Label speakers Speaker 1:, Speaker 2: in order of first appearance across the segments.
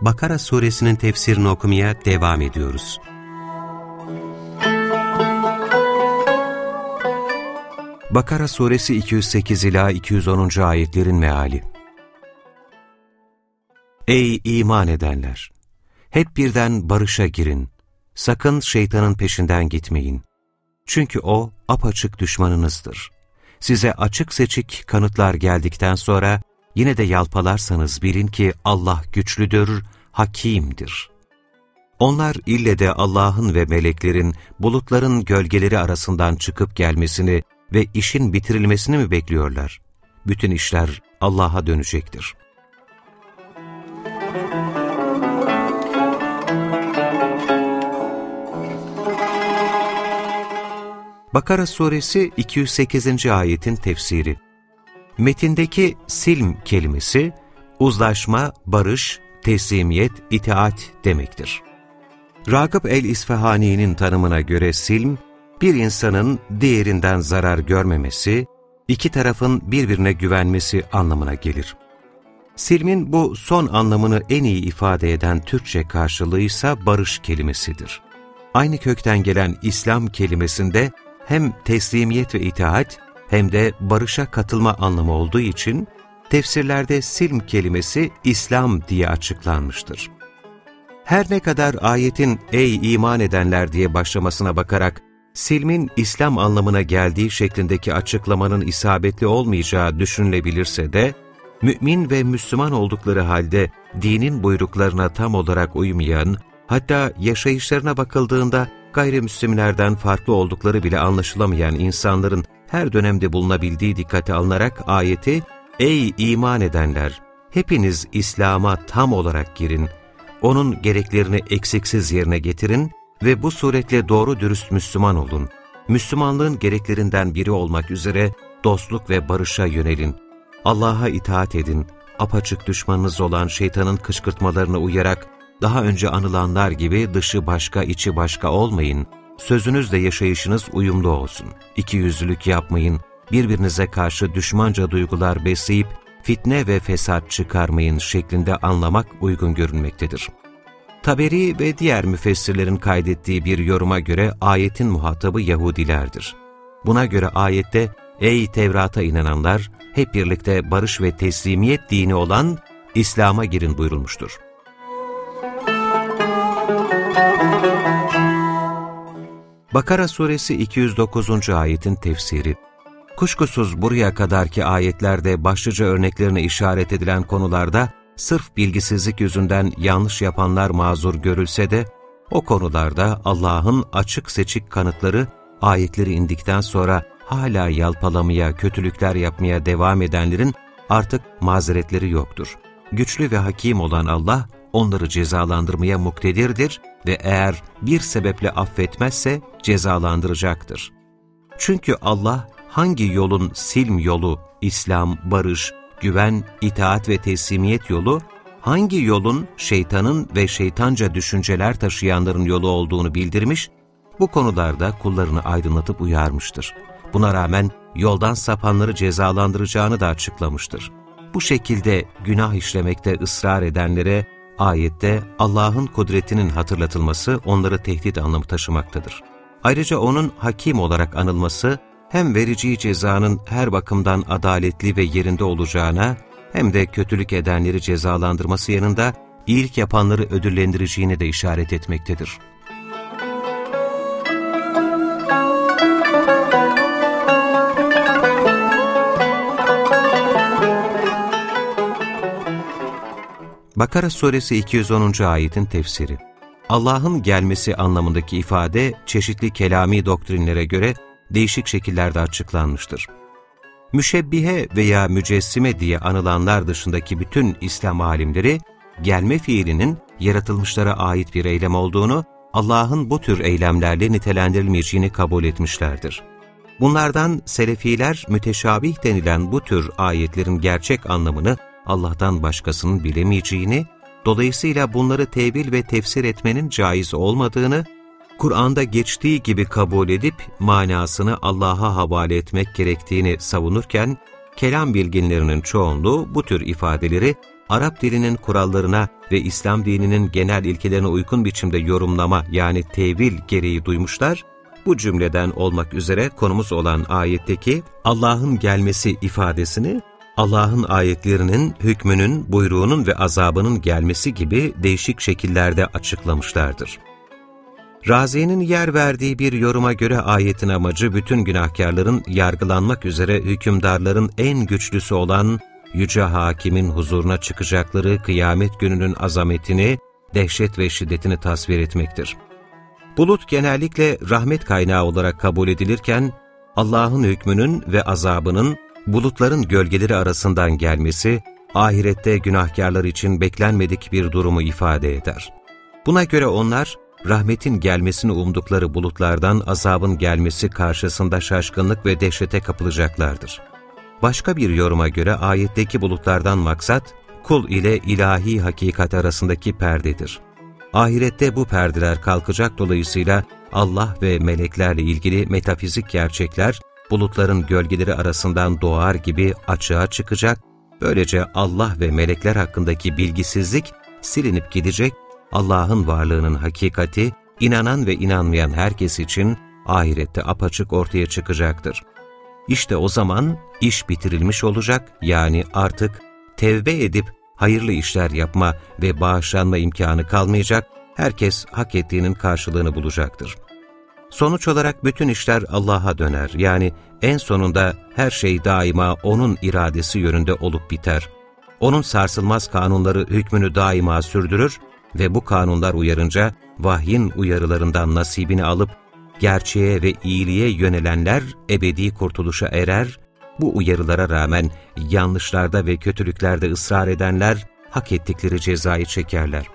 Speaker 1: Bakara suresinin tefsirini okumaya devam ediyoruz. Bakara suresi 208 ila 210. ayetlerin meali. Ey iman edenler! Hep birden barışa girin. Sakın şeytanın peşinden gitmeyin. Çünkü o apaçık düşmanınızdır. Size açık seçik kanıtlar geldikten sonra yine de yalpalarsanız bilin ki Allah güçlüdür, hakimdir. Onlar ille de Allah'ın ve meleklerin bulutların gölgeleri arasından çıkıp gelmesini ve işin bitirilmesini mi bekliyorlar? Bütün işler Allah'a dönecektir. Bakara suresi 208. ayetin tefsiri Metindeki silm kelimesi, uzlaşma, barış, teslimiyet, itaat demektir. Ragıp el-İsfahani'nin tanımına göre silm, bir insanın diğerinden zarar görmemesi, iki tarafın birbirine güvenmesi anlamına gelir. Silmin bu son anlamını en iyi ifade eden Türkçe karşılığı ise barış kelimesidir. Aynı kökten gelen İslam kelimesinde hem teslimiyet ve itaat hem de barışa katılma anlamı olduğu için tefsirlerde silm kelimesi İslam diye açıklanmıştır. Her ne kadar ayetin ey iman edenler diye başlamasına bakarak silmin İslam anlamına geldiği şeklindeki açıklamanın isabetli olmayacağı düşünülebilirse de, mümin ve Müslüman oldukları halde dinin buyruklarına tam olarak uymayan, hatta yaşayışlarına bakıldığında gayrimüslimlerden farklı oldukları bile anlaşılamayan insanların her dönemde bulunabildiği dikkate alınarak ayeti, Ey iman edenler! Hepiniz İslam'a tam olarak girin, onun gereklerini eksiksiz yerine getirin ve bu suretle doğru dürüst Müslüman olun. Müslümanlığın gereklerinden biri olmak üzere dostluk ve barışa yönelin. Allah'a itaat edin, apaçık düşmanınız olan şeytanın kışkırtmalarına uyarak daha önce anılanlar gibi dışı başka içi başka olmayın, sözünüzle yaşayışınız uyumlu olsun. İki yüzlülük yapmayın, birbirinize karşı düşmanca duygular besleyip fitne ve fesat çıkarmayın şeklinde anlamak uygun görünmektedir. Taberi ve diğer müfessirlerin kaydettiği bir yoruma göre ayetin muhatabı Yahudilerdir. Buna göre ayette, Ey Tevrat'a inananlar, hep birlikte barış ve teslimiyet dini olan İslam'a girin buyurulmuştur. Bakara suresi 209. ayetin tefsiri Kuşkusuz buraya kadarki ayetlerde başlıca örneklerine işaret edilen konularda sırf bilgisizlik yüzünden yanlış yapanlar mazur görülse de, o konularda Allah'ın açık seçik kanıtları ayetleri indikten sonra hala yalpalamaya, kötülükler yapmaya devam edenlerin artık mazeretleri yoktur. Güçlü ve hakim olan Allah onları cezalandırmaya muktedirdir ve eğer bir sebeple affetmezse cezalandıracaktır. Çünkü Allah hangi yolun silm yolu, İslam, barış, güven, itaat ve teslimiyet yolu, hangi yolun şeytanın ve şeytanca düşünceler taşıyanların yolu olduğunu bildirmiş, bu konularda kullarını aydınlatıp uyarmıştır. Buna rağmen yoldan sapanları cezalandıracağını da açıklamıştır. Bu şekilde günah işlemekte ısrar edenlere ayette Allah'ın kudretinin hatırlatılması onları tehdit anlamı taşımaktadır. Ayrıca O'nun hakim olarak anılması, hem vereceği cezanın her bakımdan adaletli ve yerinde olacağına, hem de kötülük edenleri cezalandırması yanında iyilik yapanları ödüllendireceğine de işaret etmektedir. Bakara suresi 210. ayetin tefsiri Allah'ın gelmesi anlamındaki ifade çeşitli kelami doktrinlere göre değişik şekillerde açıklanmıştır. Müşebbihe veya mücessime diye anılanlar dışındaki bütün İslam alimleri, gelme fiilinin yaratılmışlara ait bir eylem olduğunu, Allah'ın bu tür eylemlerle nitelendirilmeyeceğini kabul etmişlerdir. Bunlardan Selefiler müteşabih denilen bu tür ayetlerin gerçek anlamını Allah'tan başkasının bilemeyeceğini, dolayısıyla bunları tevil ve tefsir etmenin caiz olmadığını, Kur'an'da geçtiği gibi kabul edip manasını Allah'a havale etmek gerektiğini savunurken, kelam bilginlerinin çoğunluğu bu tür ifadeleri Arap dilinin kurallarına ve İslam dininin genel ilkelerine uygun biçimde yorumlama yani tevil gereği duymuşlar, bu cümleden olmak üzere konumuz olan ayetteki Allah'ın gelmesi ifadesini Allah'ın ayetlerinin, hükmünün, buyruğunun ve azabının gelmesi gibi değişik şekillerde açıklamışlardır. Razi'nin yer verdiği bir yoruma göre ayetin amacı bütün günahkarların yargılanmak üzere hükümdarların en güçlüsü olan Yüce Hakim'in huzuruna çıkacakları kıyamet gününün azametini, dehşet ve şiddetini tasvir etmektir. Bulut genellikle rahmet kaynağı olarak kabul edilirken, Allah'ın hükmünün ve azabının bulutların gölgeleri arasından gelmesi, ahirette günahkarlar için beklenmedik bir durumu ifade eder. Buna göre onlar, rahmetin gelmesini umdukları bulutlardan azabın gelmesi karşısında şaşkınlık ve dehşete kapılacaklardır. Başka bir yoruma göre ayetteki bulutlardan maksat, kul ile ilahi hakikat arasındaki perdedir. Ahirette bu perdeler kalkacak dolayısıyla Allah ve meleklerle ilgili metafizik gerçekler, bulutların gölgeleri arasından doğar gibi açığa çıkacak, böylece Allah ve melekler hakkındaki bilgisizlik silinip gidecek, Allah'ın varlığının hakikati, inanan ve inanmayan herkes için ahirette apaçık ortaya çıkacaktır. İşte o zaman iş bitirilmiş olacak yani artık tevbe edip hayırlı işler yapma ve bağışlanma imkanı kalmayacak, herkes hak ettiğinin karşılığını bulacaktır. Sonuç olarak bütün işler Allah'a döner. Yani en sonunda her şey daima O'nun iradesi yönünde olup biter. O'nun sarsılmaz kanunları hükmünü daima sürdürür ve bu kanunlar uyarınca vahyin uyarılarından nasibini alıp gerçeğe ve iyiliğe yönelenler ebedi kurtuluşa erer, bu uyarılara rağmen yanlışlarda ve kötülüklerde ısrar edenler hak ettikleri cezayı çekerler.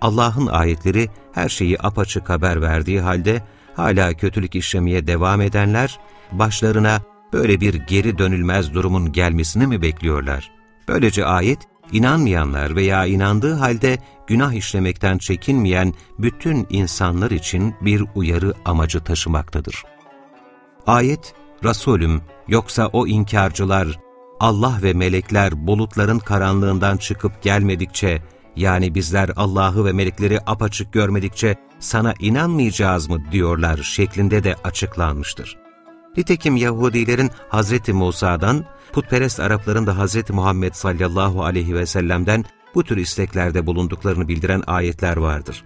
Speaker 1: Allah'ın ayetleri her şeyi apaçık haber verdiği halde hala kötülük işlemeye devam edenler, başlarına böyle bir geri dönülmez durumun gelmesini mi bekliyorlar? Böylece ayet, inanmayanlar veya inandığı halde günah işlemekten çekinmeyen bütün insanlar için bir uyarı amacı taşımaktadır. Ayet, Resulüm yoksa o inkarcılar, Allah ve melekler bulutların karanlığından çıkıp gelmedikçe, yani bizler Allah'ı ve melekleri apaçık görmedikçe sana inanmayacağız mı diyorlar şeklinde de açıklanmıştır. Nitekim Yahudilerin Hz. Musa'dan, putperest Arapların da Hz. Muhammed sallallahu aleyhi ve sellem'den bu tür isteklerde bulunduklarını bildiren ayetler vardır.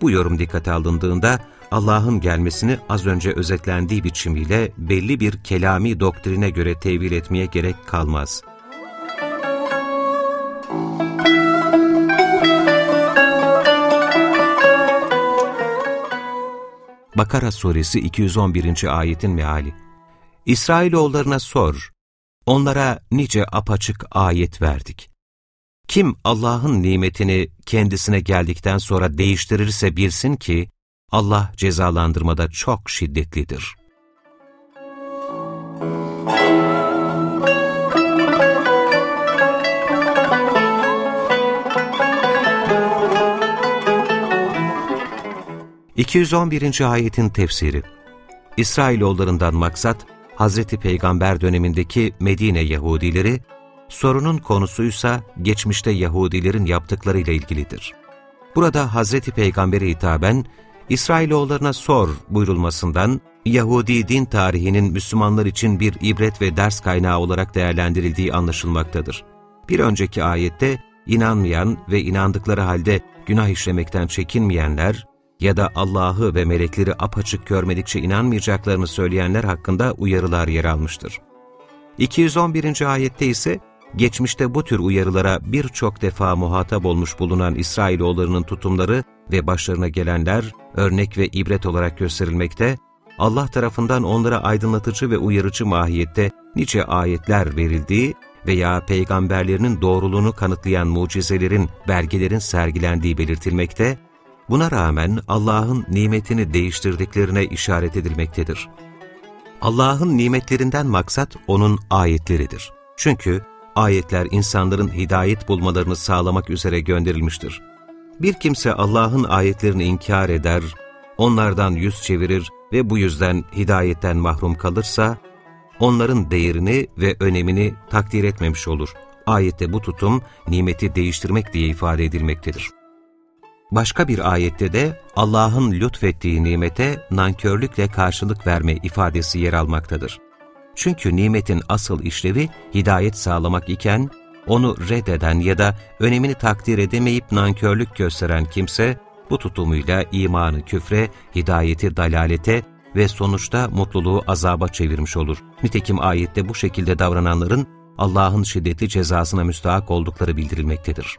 Speaker 1: Bu yorum dikkate alındığında Allah'ın gelmesini az önce özetlendiği biçimiyle belli bir kelami doktrine göre tevil etmeye gerek kalmaz. Bakara Suresi 211. ayetin meali İsrailoğullarına sor, onlara nice apaçık ayet verdik. Kim Allah'ın nimetini kendisine geldikten sonra değiştirirse bilsin ki, Allah cezalandırmada çok şiddetlidir. ...211. ayetin tefsiri İsrailoğullarından maksat, Hazreti Peygamber dönemindeki Medine Yahudileri, sorunun konusuysa geçmişte Yahudilerin yaptıklarıyla ilgilidir. Burada Hazreti Peygamber'e hitaben, İsrailoğullarına sor buyurulmasından, Yahudi din tarihinin Müslümanlar için bir ibret ve ders kaynağı olarak değerlendirildiği anlaşılmaktadır. Bir önceki ayette, inanmayan ve inandıkları halde günah işlemekten çekinmeyenler, ya da Allah'ı ve melekleri apaçık görmedikçe inanmayacaklarını söyleyenler hakkında uyarılar yer almıştır. 211. ayette ise geçmişte bu tür uyarılara birçok defa muhatap olmuş bulunan İsrailoğullarının tutumları ve başlarına gelenler örnek ve ibret olarak gösterilmekte, Allah tarafından onlara aydınlatıcı ve uyarıcı mahiyette nice ayetler verildiği veya peygamberlerinin doğruluğunu kanıtlayan mucizelerin, belgelerin sergilendiği belirtilmekte, buna rağmen Allah'ın nimetini değiştirdiklerine işaret edilmektedir. Allah'ın nimetlerinden maksat O'nun ayetleridir. Çünkü ayetler insanların hidayet bulmalarını sağlamak üzere gönderilmiştir. Bir kimse Allah'ın ayetlerini inkar eder, onlardan yüz çevirir ve bu yüzden hidayetten mahrum kalırsa, onların değerini ve önemini takdir etmemiş olur. Ayette bu tutum, nimeti değiştirmek diye ifade edilmektedir. Başka bir ayette de Allah'ın lütfettiği nimete nankörlükle karşılık verme ifadesi yer almaktadır. Çünkü nimetin asıl işlevi hidayet sağlamak iken, onu reddeden ya da önemini takdir edemeyip nankörlük gösteren kimse, bu tutumuyla imanı küfre, hidayeti dalalete ve sonuçta mutluluğu azaba çevirmiş olur. Nitekim ayette bu şekilde davrananların Allah'ın şiddetli cezasına müstahak oldukları bildirilmektedir.